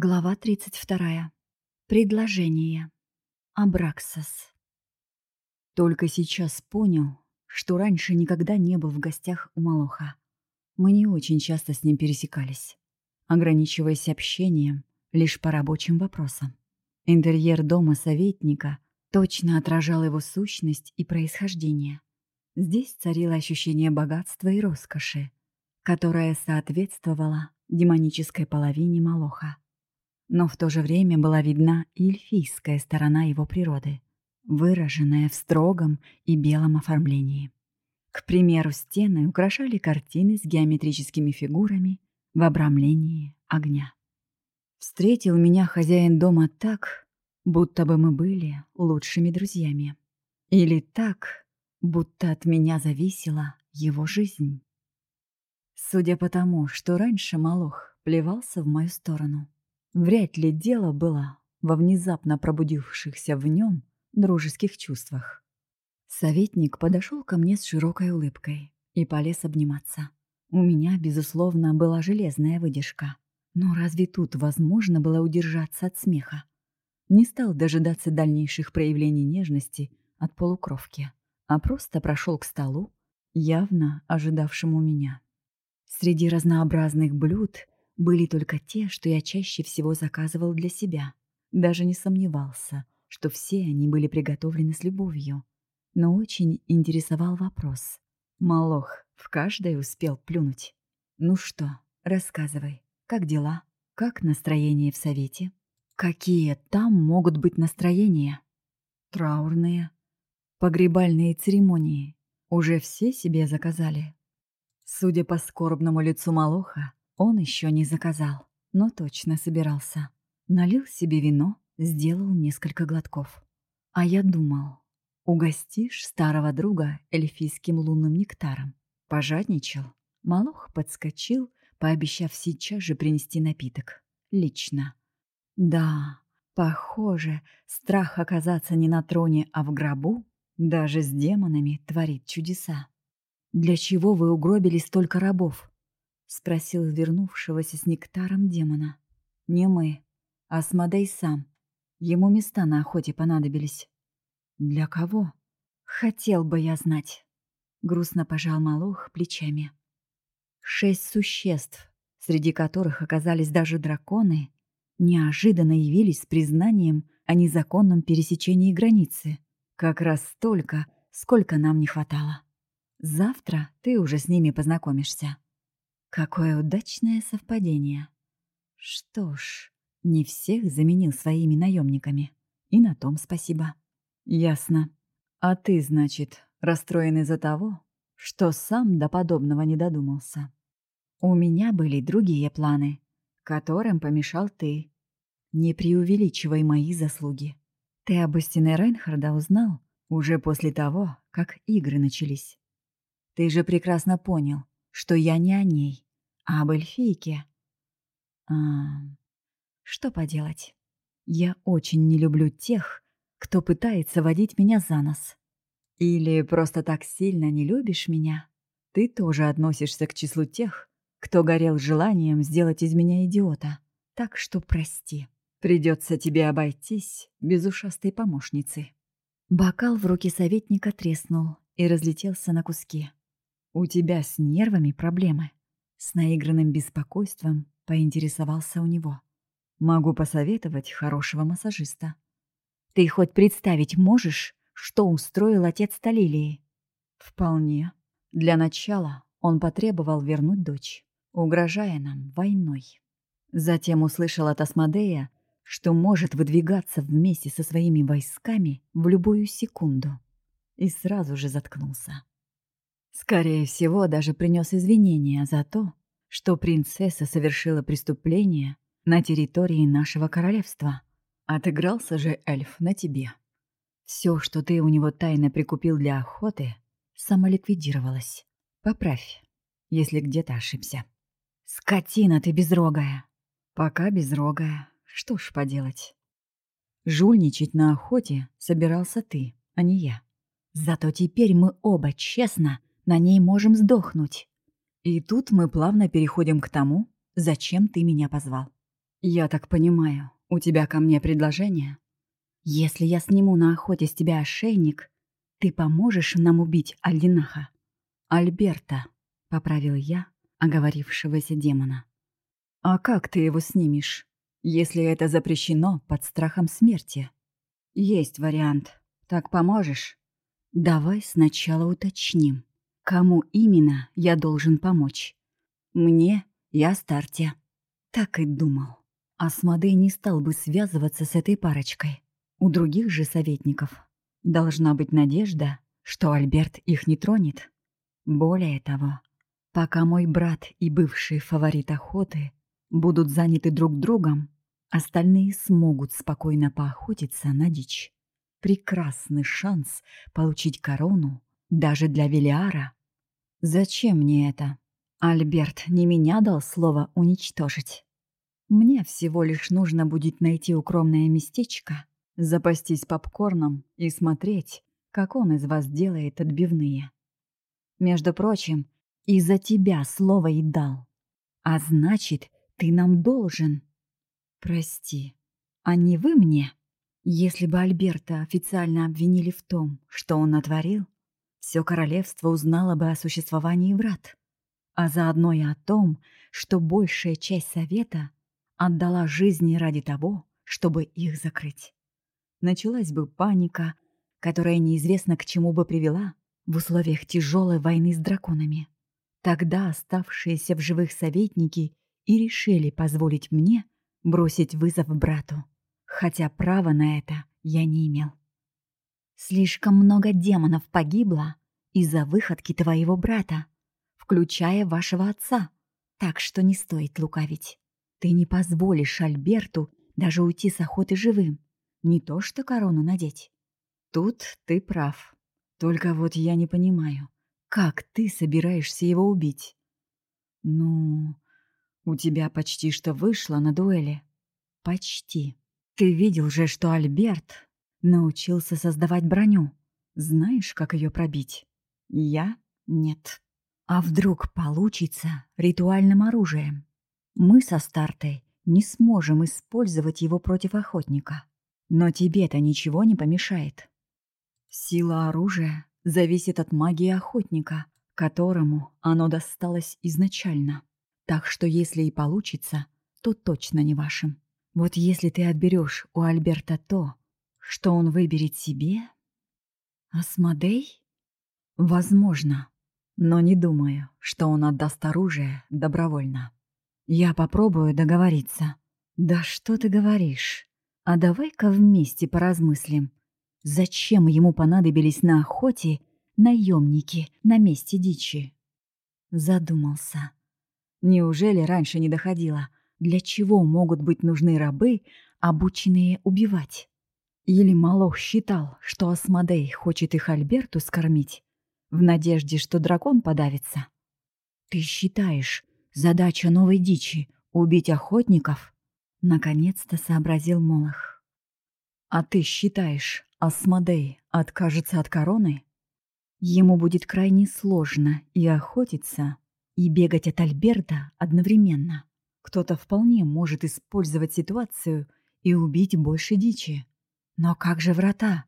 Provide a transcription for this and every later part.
Глава 32. Предложение. Абраксас. Только сейчас понял, что раньше никогда не был в гостях у Малоха. Мы не очень часто с ним пересекались, ограничиваясь общением лишь по рабочим вопросам. Интерьер дома советника точно отражал его сущность и происхождение. Здесь царило ощущение богатства и роскоши, которое соответствовало демонической половине Малоха. Но в то же время была видна эльфийская сторона его природы, выраженная в строгом и белом оформлении. К примеру, стены украшали картины с геометрическими фигурами в обрамлении огня. Встретил меня хозяин дома так, будто бы мы были лучшими друзьями. Или так, будто от меня зависела его жизнь. Судя по тому, что раньше Малох плевался в мою сторону, Вряд ли дело было во внезапно пробудившихся в нем дружеских чувствах. Советник подошел ко мне с широкой улыбкой и полез обниматься. У меня, безусловно, была железная выдержка. Но разве тут возможно было удержаться от смеха? Не стал дожидаться дальнейших проявлений нежности от полукровки, а просто прошел к столу, явно ожидавшему меня. Среди разнообразных блюд были только те, что я чаще всего заказывал для себя. Даже не сомневался, что все они были приготовлены с любовью. Но очень интересовал вопрос. Малох в каждой успел плюнуть. «Ну что, рассказывай, как дела? Как настроение в совете? Какие там могут быть настроения? Траурные? Погребальные церемонии? Уже все себе заказали?» Судя по скорбному лицу Малоха, он еще не заказал, но точно собирался. Налил себе вино, сделал несколько глотков. А я думал, угостишь старого друга эльфийским лунным нектаром. Пожадничал. Малох подскочил, пообещав сейчас же принести напиток. Лично. Да, похоже, страх оказаться не на троне, а в гробу даже с демонами творит чудеса. Для чего вы угробили столько рабов? — спросил вернувшегося с нектаром демона. «Не мы, а Смодей сам. Ему места на охоте понадобились». «Для кого?» «Хотел бы я знать», — грустно пожал Малох плечами. Шесть существ, среди которых оказались даже драконы, неожиданно явились с признанием о незаконном пересечении границы. Как раз столько, сколько нам не хватало. Завтра ты уже с ними познакомишься. Какое удачное совпадение. Что ж, не всех заменил своими наемниками. И на том спасибо. Ясно. А ты, значит, расстроен из-за того, что сам до подобного не додумался. У меня были другие планы, которым помешал ты. Не преувеличивай мои заслуги. Ты об истине Рейнхарда узнал уже после того, как игры начались. Ты же прекрасно понял, что я не о ней, а об эльфийке. А, что поделать? Я очень не люблю тех, кто пытается водить меня за нос. Или просто так сильно не любишь меня? Ты тоже относишься к числу тех, кто горел желанием сделать из меня идиота. Так что прости. Придется тебе обойтись без ушастой помощницы. Бокал в руке советника треснул и разлетелся на куски. «У тебя с нервами проблемы?» С наигранным беспокойством поинтересовался у него. «Могу посоветовать хорошего массажиста». «Ты хоть представить можешь, что устроил отец Талилии?» «Вполне. Для начала он потребовал вернуть дочь, угрожая нам войной. Затем услышал от Асмодея, что может выдвигаться вместе со своими войсками в любую секунду. И сразу же заткнулся. Скорее всего, даже принес извинения за то, что принцесса совершила преступление на территории нашего королевства. Отыгрался же эльф на тебе. Все, что ты у него тайно прикупил для охоты, самоликвидировалось. Поправь, если где-то ошибся. Скотина ты безрогая. Пока безрогая. Что ж поделать. Жульничать на охоте собирался ты, а не я. Зато теперь мы оба честно на ней можем сдохнуть. И тут мы плавно переходим к тому, зачем ты меня позвал. «Я так понимаю, у тебя ко мне предложение? Если я сниму на охоте с тебя ошейник, ты поможешь нам убить Альдинаха?» «Альберта», — поправил я оговорившегося демона. «А как ты его снимешь, если это запрещено под страхом смерти?» «Есть вариант. Так поможешь?» «Давай сначала уточним, кому именно я должен помочь. Мне и Астарте». Так и думал. Асмодей не стал бы связываться с этой парочкой. У других же советников должна быть надежда, что Альберт их не тронет. Более того, пока мой брат и бывший фаворит охоты будут заняты друг другом, остальные смогут спокойно поохотиться на дичь. Прекрасный шанс получить корону даже для Велиара. Зачем мне это? Альберт не меня дал слово уничтожить. Мне всего лишь нужно будет найти укромное местечко, запастись попкорном и смотреть, как он из вас делает отбивные. Между прочим, из-за тебя слово и дал. А значит, ты нам должен. Прости, а не вы мне? Если бы Альберта официально обвинили в том, что он натворил, все королевство узнало бы о существовании врат, а заодно и о том, что большая часть совета отдала жизни ради того, чтобы их закрыть. Началась бы паника, которая неизвестно к чему бы привела в условиях тяжелой войны с драконами. Тогда оставшиеся в живых советники и решили позволить мне бросить вызов брату, хотя права на это я не имел. Слишком много демонов погибло из-за выходки твоего брата, включая вашего отца, так что не стоит лукавить. Ты не позволишь Альберту даже уйти с охоты живым, не то что корону надеть. Тут ты прав. Только вот я не понимаю, как ты собираешься его убить? Ну, у тебя почти что вышло на дуэли. Почти. Ты видел же, что Альберт научился создавать броню. Знаешь, как ее пробить? Я — нет. А вдруг получится ритуальным оружием? Мы со Стартой не сможем использовать его против охотника. Но тебе-то ничего не помешает. Сила оружия зависит от магии охотника, которому оно досталось изначально. Так что если и получится, то точно не вашим. Вот если ты отберешь у Альберта то, что он выберет себе... Асмодей? Возможно, но не думаю, что он отдаст оружие добровольно. Я попробую договориться. Да что ты говоришь? А давай-ка вместе поразмыслим. Зачем ему понадобились на охоте наемники на месте дичи? Задумался. Неужели раньше не доходило, для чего могут быть нужны рабы, обученные убивать? Или Малох считал, что Асмодей хочет их Альберту скормить, в надежде, что дракон подавится? Ты считаешь, задача новой дичи — убить охотников? Наконец-то сообразил Молох. А ты считаешь, Асмодей откажется от короны? Ему будет крайне сложно и охотиться, и бегать от Альберта одновременно. Кто-то вполне может использовать ситуацию и убить больше дичи. Но как же врата?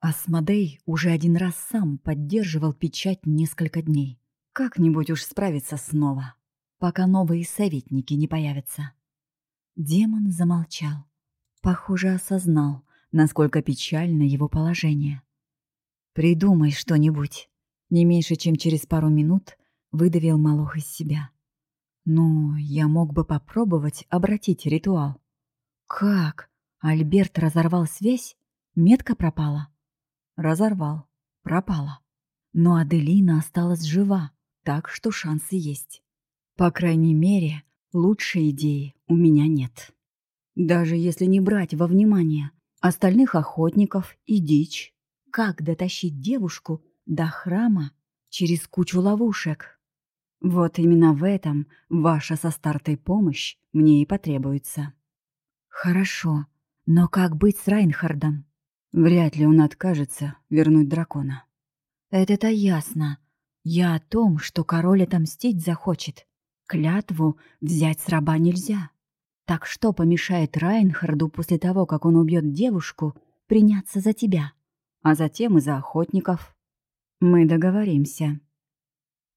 Асмодей уже один раз сам поддерживал печать несколько дней. Как-нибудь уж справиться снова, пока новые советники не появятся. Демон замолчал. Похоже, осознал, насколько печально его положение. «Придумай что-нибудь». Не меньше, чем через пару минут выдавил Малох из себя. «Ну, я мог бы попробовать обратить ритуал». «Как? Альберт разорвал связь? Метка пропала?» «Разорвал. Пропала. Но Аделина осталась жива, так что шансы есть. По крайней мере, лучшей идеи у меня нет. Даже если не брать во внимание остальных охотников и дичь. Как дотащить девушку до храма через кучу ловушек? Вот именно в этом ваша со стартой помощь мне и потребуется. Хорошо, но как быть с Райнхардом? Вряд ли он откажется вернуть дракона. Это-то ясно. Я о том, что король отомстить захочет. Клятву взять с раба нельзя. Так что помешает Райнхарду после того, как он убьет девушку, приняться за тебя, а затем и за охотников? Мы договоримся.